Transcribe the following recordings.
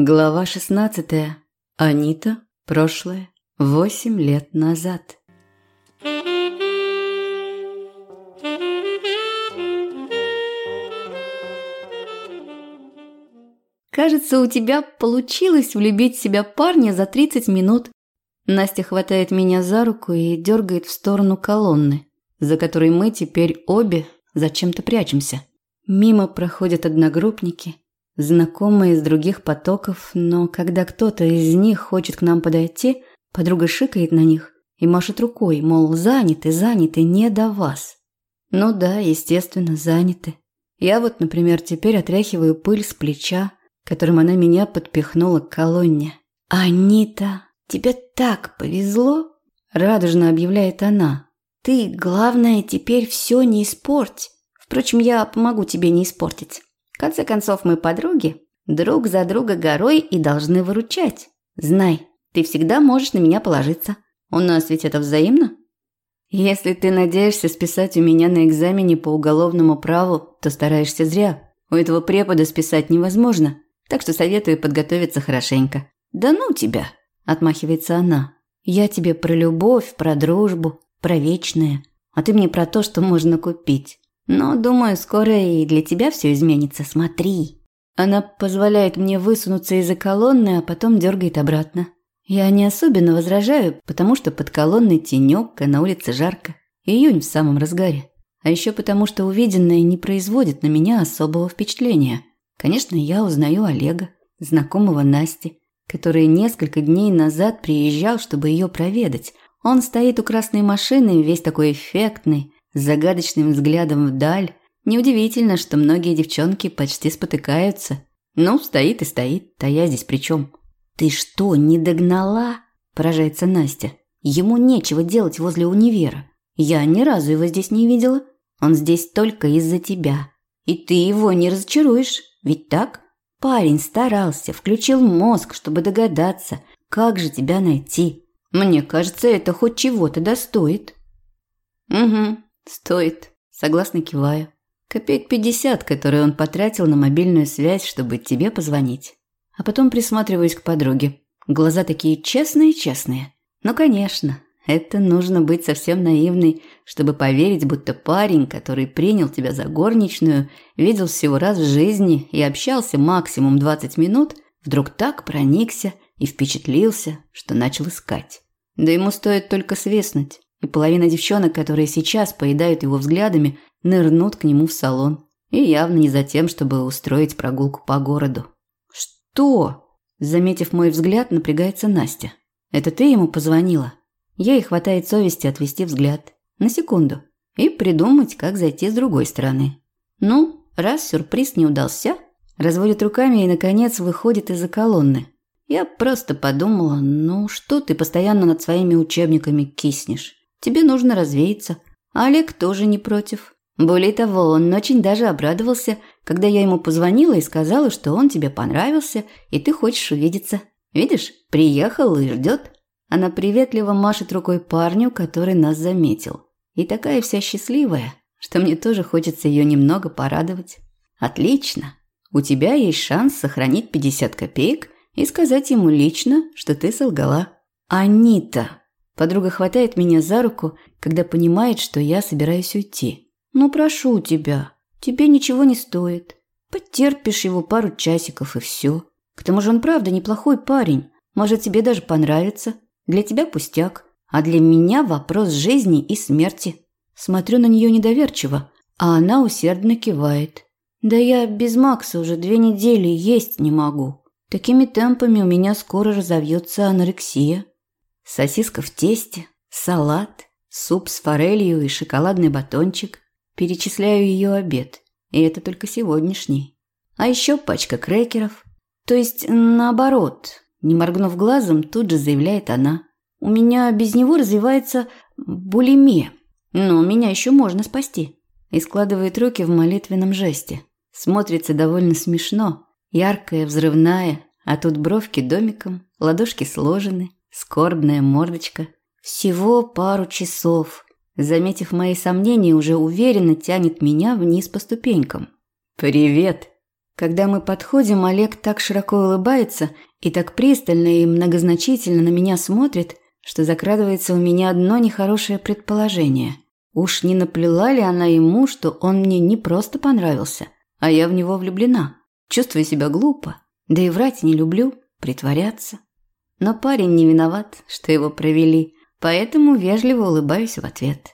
Глава 16. Анита. Прошлое. Восемь лет назад. Кажется, у тебя получилось влюбить в себя парня за 30 минут. Настя хватает меня за руку и дергает в сторону колонны, за которой мы теперь обе зачем-то прячемся. Мимо проходят одногруппники – знакомые из других потоков, но когда кто-то из них хочет к нам подойти, подруга шикает на них и машет рукой, мол, заняты, заняты, не до вас. Ну да, естественно, заняты. Я вот, например, теперь отряхиваю пыль с плеча, которым она меня подпихнула к колонне. «Анита, тебе так повезло!» – радужно объявляет она. «Ты, главное, теперь все не испорть. Впрочем, я помогу тебе не испортить. В конце концов, мы подруги, друг за друга горой и должны выручать. Знай, ты всегда можешь на меня положиться. У нас ведь это взаимно. Если ты надеешься списать у меня на экзамене по уголовному праву, то стараешься зря. У этого препода списать невозможно, так что советую подготовиться хорошенько. Да ну тебя, отмахивается она. Я тебе про любовь, про дружбу, про вечное, а ты мне про то, что можно купить. Но, думаю, скоро и для тебя все изменится. Смотри. Она позволяет мне высунуться из-за колонны, а потом дергает обратно. Я не особенно возражаю, потому что под колонной тенек, а на улице жарко. Июнь в самом разгаре. А еще потому, что увиденное не производит на меня особого впечатления. Конечно, я узнаю Олега, знакомого Насти, который несколько дней назад приезжал, чтобы ее проведать. Он стоит у красной машины, весь такой эффектный, с загадочным взглядом вдаль. Неудивительно, что многие девчонки почти спотыкаются. Ну, стоит и стоит, а я здесь при чем? «Ты что, не догнала?» – поражается Настя. «Ему нечего делать возле универа. Я ни разу его здесь не видела. Он здесь только из-за тебя. И ты его не разочаруешь, ведь так? Парень старался, включил мозг, чтобы догадаться, как же тебя найти. Мне кажется, это хоть чего-то достоит». «Угу, «Стоит», – согласно киваю. Копеек пятьдесят, которые он потратил на мобильную связь, чтобы тебе позвонить. А потом присматриваюсь к подруге. Глаза такие честные-честные. Ну, конечно, это нужно быть совсем наивной, чтобы поверить, будто парень, который принял тебя за горничную, видел всего раз в жизни и общался максимум 20 минут, вдруг так проникся и впечатлился, что начал искать. Да ему стоит только свистнуть, и половина девчонок, которые сейчас поедают его взглядами, нырнут к нему в салон. И явно не за тем, чтобы устроить прогулку по городу. «Что?» Заметив мой взгляд, напрягается Настя. «Это ты ему позвонила?» Ей хватает совести отвести взгляд. На секунду. И придумать, как зайти с другой стороны. Ну, раз сюрприз не удался, разводит руками и, наконец, выходит из-за колонны. Я просто подумала, ну что ты постоянно над своими учебниками киснешь? Тебе нужно развеяться. Олег тоже не против. Более того, он очень даже обрадовался, когда я ему позвонила и сказала, что он тебе понравился, и ты хочешь увидеться. Видишь, приехал и ждет. Она приветливо машет рукой парню, который нас заметил. И такая вся счастливая, что мне тоже хочется ее немного порадовать. Отлично. У тебя есть шанс сохранить 50 копеек и сказать ему лично, что ты солгала. Анита, Подруга хватает меня за руку, когда понимает, что я собираюсь уйти. «Ну, прошу тебя, тебе ничего не стоит. Потерпишь его пару часиков и все. К тому же он правда неплохой парень. Может, тебе даже понравится. Для тебя пустяк, а для меня вопрос жизни и смерти». Смотрю на нее недоверчиво, а она усердно кивает. «Да я без Макса уже две недели есть не могу. Такими темпами у меня скоро разовьется анорексия». Сосиска в тесте, салат, суп с форелью и шоколадный батончик. Перечисляю ее обед. И это только сегодняшний. А еще пачка крекеров. То есть, наоборот, не моргнув глазом, тут же заявляет она. У меня без него развивается булимия. Но меня еще можно спасти. И складывает руки в молитвенном жесте. Смотрится довольно смешно. Яркая, взрывная, а тут бровки домиком, ладошки сложены, Скорбная мордочка. Всего пару часов. Заметив мои сомнения, уже уверенно тянет меня вниз по ступенькам. «Привет!» Когда мы подходим, Олег так широко улыбается и так пристально и многозначительно на меня смотрит, что закрадывается у меня одно нехорошее предположение. Уж не наплела ли она ему, что он мне не просто понравился, а я в него влюблена. Чувствую себя глупо, да и врать не люблю, притворяться. Но парень не виноват, что его провели, поэтому вежливо улыбаюсь в ответ.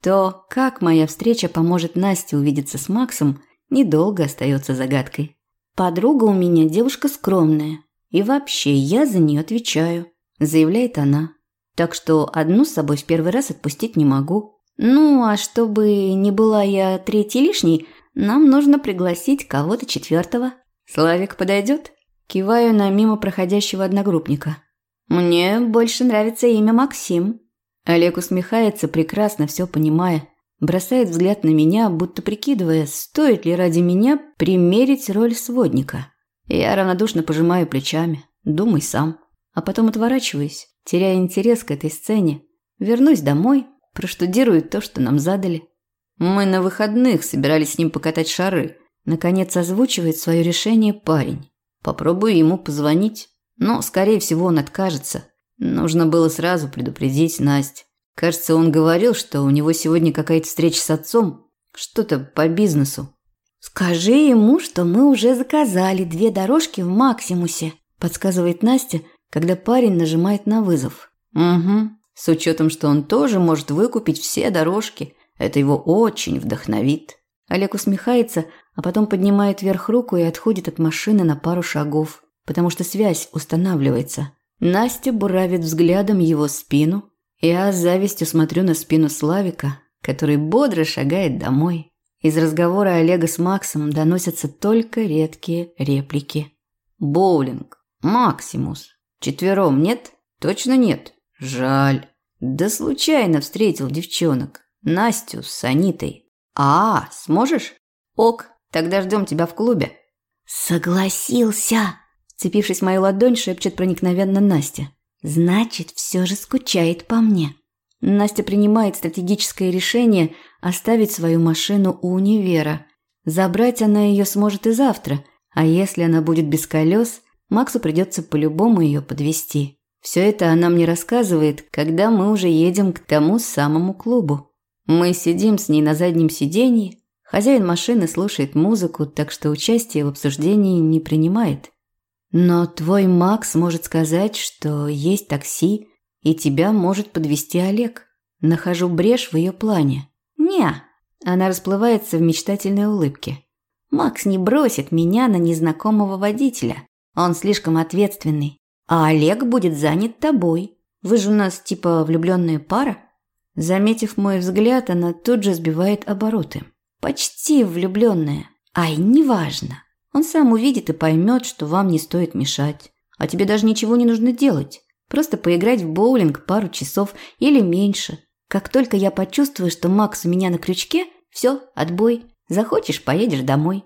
То, как моя встреча поможет Насте увидеться с Максом – недолго остается загадкой. Подруга у меня девушка скромная, и вообще я за нее отвечаю, заявляет она. Так что одну с собой в первый раз отпустить не могу. Ну, а чтобы не была я третьей лишней, нам нужно пригласить кого-то четвертого. Славик подойдет? Киваю на мимо проходящего одногруппника. Мне больше нравится имя Максим. Олег усмехается, прекрасно все понимая бросает взгляд на меня, будто прикидывая, стоит ли ради меня примерить роль сводника. Я равнодушно пожимаю плечами, думай сам, а потом отворачиваюсь, теряя интерес к этой сцене. Вернусь домой, проштудирую то, что нам задали. Мы на выходных собирались с ним покатать шары. Наконец озвучивает свое решение парень. Попробую ему позвонить, но, скорее всего, он откажется. Нужно было сразу предупредить Настю. Кажется, он говорил, что у него сегодня какая-то встреча с отцом, что-то по бизнесу. «Скажи ему, что мы уже заказали две дорожки в Максимусе», подсказывает Настя, когда парень нажимает на вызов. «Угу, с учетом, что он тоже может выкупить все дорожки. Это его очень вдохновит». Олег усмехается, а потом поднимает вверх руку и отходит от машины на пару шагов, потому что связь устанавливается. Настя буравит взглядом его спину, я с завистью смотрю на спину Славика, который бодро шагает домой. Из разговора Олега с Максом доносятся только редкие реплики. «Боулинг. Максимус. Четвером нет? Точно нет? Жаль. Да случайно встретил девчонок. Настю с Анитой. А, сможешь? Ок, тогда ждем тебя в клубе». «Согласился!» Цепившись в мою ладонь, шепчет проникновенно Настя. Значит, все же скучает по мне. Настя принимает стратегическое решение оставить свою машину у универа. Забрать она ее сможет и завтра, а если она будет без колес, Максу придется по-любому ее подвести. Все это она мне рассказывает, когда мы уже едем к тому самому клубу. Мы сидим с ней на заднем сиденье, хозяин машины слушает музыку, так что участие в обсуждении не принимает. Но твой Макс может сказать, что есть такси, и тебя может подвести Олег. Нахожу брешь в ее плане. Не, она расплывается в мечтательной улыбке. Макс не бросит меня на незнакомого водителя. Он слишком ответственный. А Олег будет занят тобой. Вы же у нас типа влюбленная пара. Заметив мой взгляд, она тут же сбивает обороты. Почти влюбленная. Ай, неважно. Он сам увидит и поймет, что вам не стоит мешать. А тебе даже ничего не нужно делать. Просто поиграть в боулинг пару часов или меньше. Как только я почувствую, что Макс у меня на крючке, все, отбой. Захочешь, поедешь домой.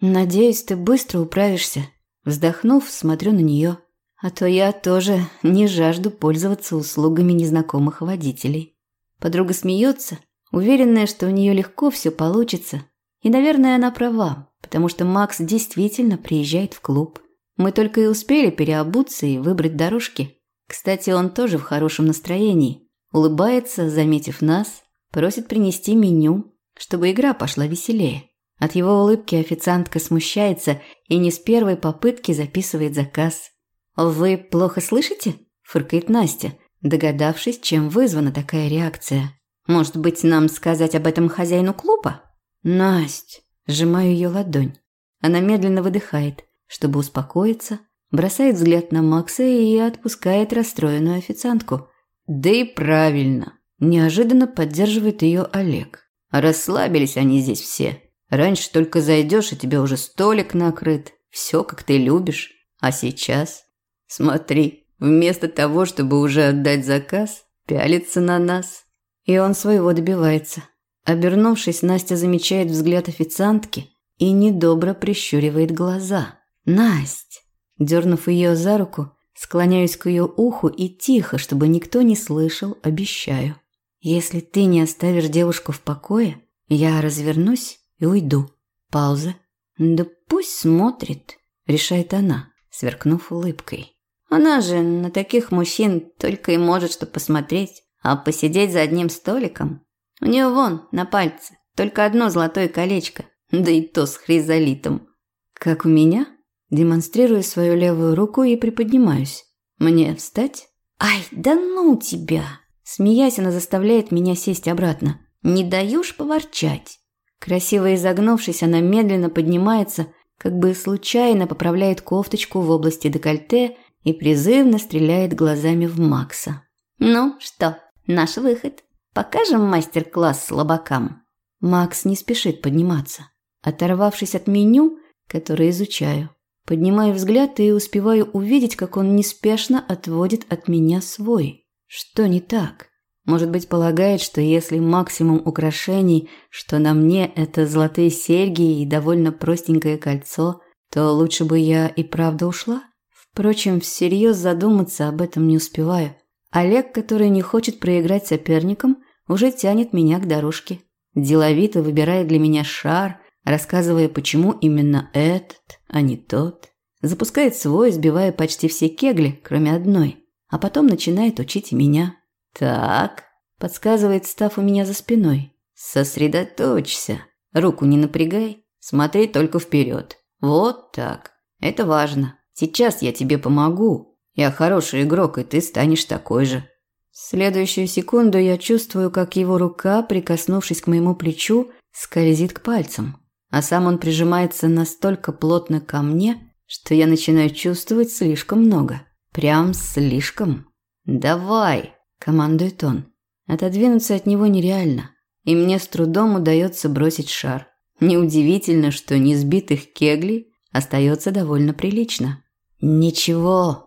Надеюсь, ты быстро управишься. Вздохнув, смотрю на нее. А то я тоже не жажду пользоваться услугами незнакомых водителей. Подруга смеется, уверенная, что у нее легко все получится. И, наверное, она права потому что Макс действительно приезжает в клуб. Мы только и успели переобуться и выбрать дорожки. Кстати, он тоже в хорошем настроении. Улыбается, заметив нас, просит принести меню, чтобы игра пошла веселее. От его улыбки официантка смущается и не с первой попытки записывает заказ. «Вы плохо слышите?» – фыркает Настя, догадавшись, чем вызвана такая реакция. «Может быть, нам сказать об этом хозяину клуба?» «Насть, Сжимаю ее ладонь. Она медленно выдыхает, чтобы успокоиться, бросает взгляд на Макса и отпускает расстроенную официантку. Да и правильно. Неожиданно поддерживает ее Олег. Расслабились они здесь все. Раньше только зайдешь, и тебе уже столик накрыт. Все, как ты любишь. А сейчас? Смотри, вместо того, чтобы уже отдать заказ, пялится на нас. И он своего добивается. Обернувшись, Настя замечает взгляд официантки и недобро прищуривает глаза. «Насть!» Дернув ее за руку, склоняюсь к ее уху и тихо, чтобы никто не слышал, обещаю. «Если ты не оставишь девушку в покое, я развернусь и уйду». Пауза. Да пусть смотрит, решает она, сверкнув улыбкой. Она же на таких мужчин только и может что посмотреть, а посидеть за одним столиком. У нее вон на пальце только одно золотое колечко, да и то с хризолитом. Как у меня? Демонстрирую свою левую руку и приподнимаюсь. Мне встать? Ай, да ну тебя! Смеясь, она заставляет меня сесть обратно. Не даешь поворчать. Красиво изогнувшись, она медленно поднимается, как бы случайно поправляет кофточку в области декольте и призывно стреляет глазами в Макса. «Ну что, наш выход. Покажем мастер-класс слабакам». Макс не спешит подниматься. Оторвавшись от меню, которое изучаю, поднимаю взгляд и успеваю увидеть, как он неспешно отводит от меня свой. Что не так? Может быть, полагает, что если максимум украшений, что на мне это золотые серьги и довольно простенькое кольцо, то лучше бы я и правда ушла? Впрочем, всерьез задуматься об этом не успеваю. Олег, который не хочет проиграть соперникам, уже тянет меня к дорожке. Деловито выбирает для меня шар, рассказывая, почему именно этот, а не тот. Запускает свой, сбивая почти все кегли, кроме одной. А потом начинает учить меня. «Так», – подсказывает, став у меня за спиной. «Сосредоточься. Руку не напрягай. Смотри только вперед. Вот так. Это важно. Сейчас я тебе помогу. Я хороший игрок, и ты станешь такой же». В следующую секунду я чувствую, как его рука, прикоснувшись к моему плечу, скользит к пальцам, а сам он прижимается настолько плотно ко мне, что я начинаю чувствовать слишком много. Прям слишком. «Давай!» – командует он. Отодвинуться от него нереально, и мне с трудом удается бросить шар. Неудивительно, что несбитых кеглей остается довольно прилично. «Ничего».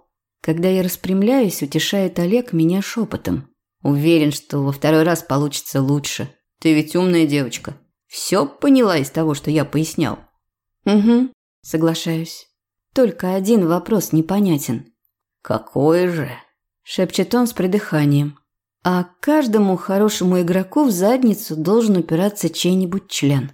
Когда я распрямляюсь, утешает Олег меня шепотом. Уверен, что во второй раз получится лучше. Ты ведь умная девочка. Все поняла из того, что я пояснял. Угу, соглашаюсь. Только один вопрос непонятен. Какой же? Шепчет он с придыханием. А каждому хорошему игроку в задницу должен упираться чей-нибудь член.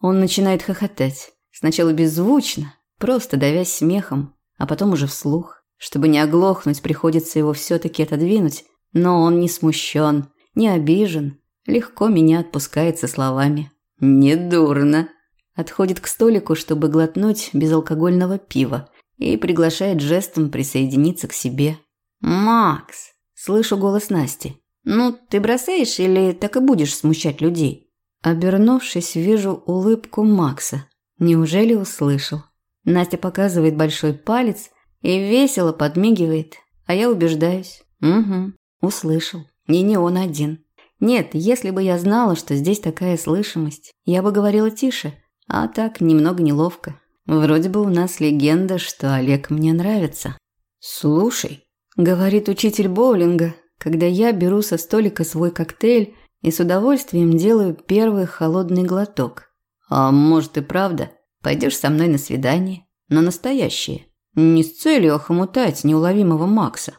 Он начинает хохотать. Сначала беззвучно, просто давясь смехом, а потом уже вслух. Чтобы не оглохнуть, приходится его все-таки отодвинуть, но он не смущен, не обижен, легко меня отпускает со словами «Недурно». Отходит к столику, чтобы глотнуть безалкогольного пива и приглашает жестом присоединиться к себе. «Макс!» – слышу голос Насти. «Ну, ты бросаешь или так и будешь смущать людей?» Обернувшись, вижу улыбку Макса. Неужели услышал? Настя показывает большой палец и весело подмигивает, а я убеждаюсь. Угу, услышал. И не он один. Нет, если бы я знала, что здесь такая слышимость, я бы говорила тише, а так немного неловко. Вроде бы у нас легенда, что Олег мне нравится. «Слушай», – говорит учитель боулинга, когда я беру со столика свой коктейль и с удовольствием делаю первый холодный глоток. «А может и правда, пойдешь со мной на свидание, на настоящее?» Не с целью охомутать неуловимого Макса.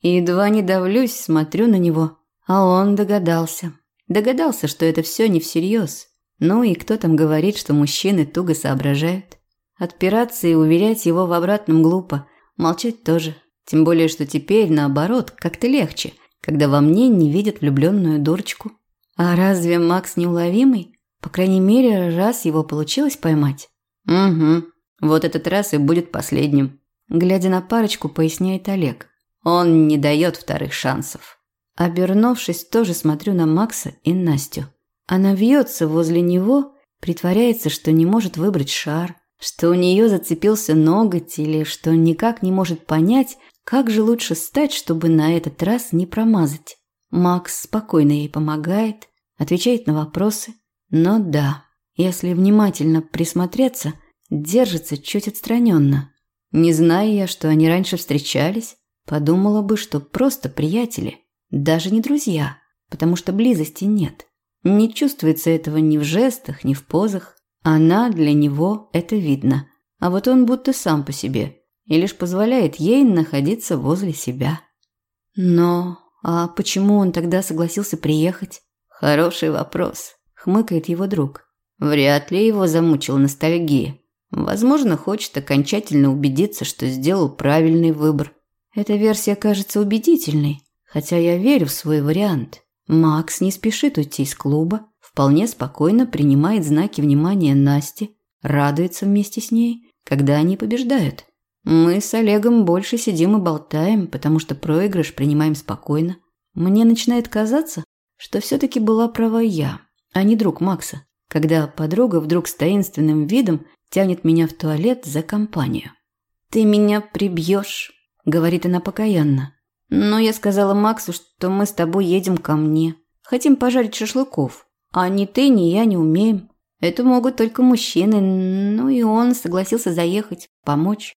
едва не давлюсь, смотрю на него, а он догадался. Догадался, что это все не всерьез. Ну и кто там говорит, что мужчины туго соображают? Отпираться и уверять его в обратном глупо. Молчать тоже. Тем более, что теперь, наоборот, как-то легче, когда во мне не видят влюбленную дурочку. А разве Макс неуловимый? По крайней мере, раз его получилось поймать. Угу. Вот этот раз и будет последним. Глядя на парочку, поясняет Олег. Он не дает вторых шансов. Обернувшись, тоже смотрю на Макса и Настю. Она вьется возле него, притворяется, что не может выбрать шар, что у нее зацепился ноготь или что никак не может понять, как же лучше стать, чтобы на этот раз не промазать. Макс спокойно ей помогает, отвечает на вопросы. Но да, если внимательно присмотреться, держится чуть отстраненно. Не зная я, что они раньше встречались, подумала бы, что просто приятели, даже не друзья, потому что близости нет. Не чувствуется этого ни в жестах, ни в позах. Она для него это видно, а вот он будто сам по себе и лишь позволяет ей находиться возле себя. Но а почему он тогда согласился приехать? Хороший вопрос, хмыкает его друг. Вряд ли его замучила ностальгия. Возможно, хочет окончательно убедиться, что сделал правильный выбор. Эта версия кажется убедительной, хотя я верю в свой вариант. Макс не спешит уйти из клуба, вполне спокойно принимает знаки внимания Насти, радуется вместе с ней, когда они побеждают. Мы с Олегом больше сидим и болтаем, потому что проигрыш принимаем спокойно. Мне начинает казаться, что все-таки была права я, а не друг Макса, когда подруга вдруг с таинственным видом тянет меня в туалет за компанию. «Ты меня прибьешь», — говорит она покаянно. «Но я сказала Максу, что мы с тобой едем ко мне. Хотим пожарить шашлыков, а ни ты, ни я не умеем. Это могут только мужчины, ну и он согласился заехать, помочь.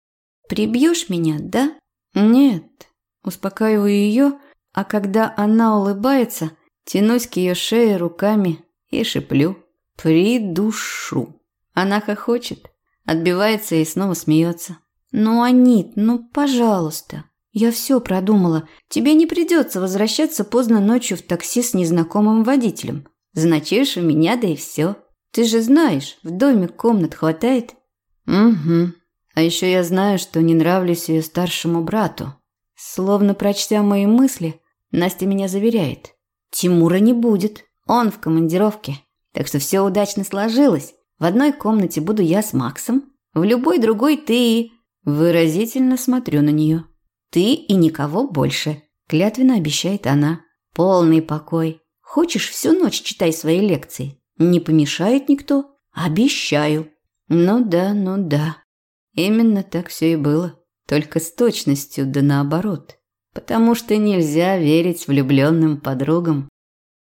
Прибьешь меня, да? Нет. Успокаиваю ее, а когда она улыбается, тянусь к ее шее руками и шиплю. Придушу. Она хохочет, отбивается и снова смеется. Ну, Анит, ну, пожалуйста. Я все продумала. Тебе не придется возвращаться поздно ночью в такси с незнакомым водителем. Заночуешь у меня, да и все. Ты же знаешь, в доме комнат хватает. Угу. А еще я знаю, что не нравлюсь ее старшему брату. Словно прочтя мои мысли, Настя меня заверяет. Тимура не будет. Он в командировке. Так что все удачно сложилось. В одной комнате буду я с Максом, в любой другой ты. Выразительно смотрю на нее. Ты и никого больше, клятвенно обещает она. Полный покой. Хочешь, всю ночь читай свои лекции. Не помешает никто? Обещаю. Ну да, ну да. Именно так все и было. Только с точностью да наоборот. Потому что нельзя верить влюбленным подругам.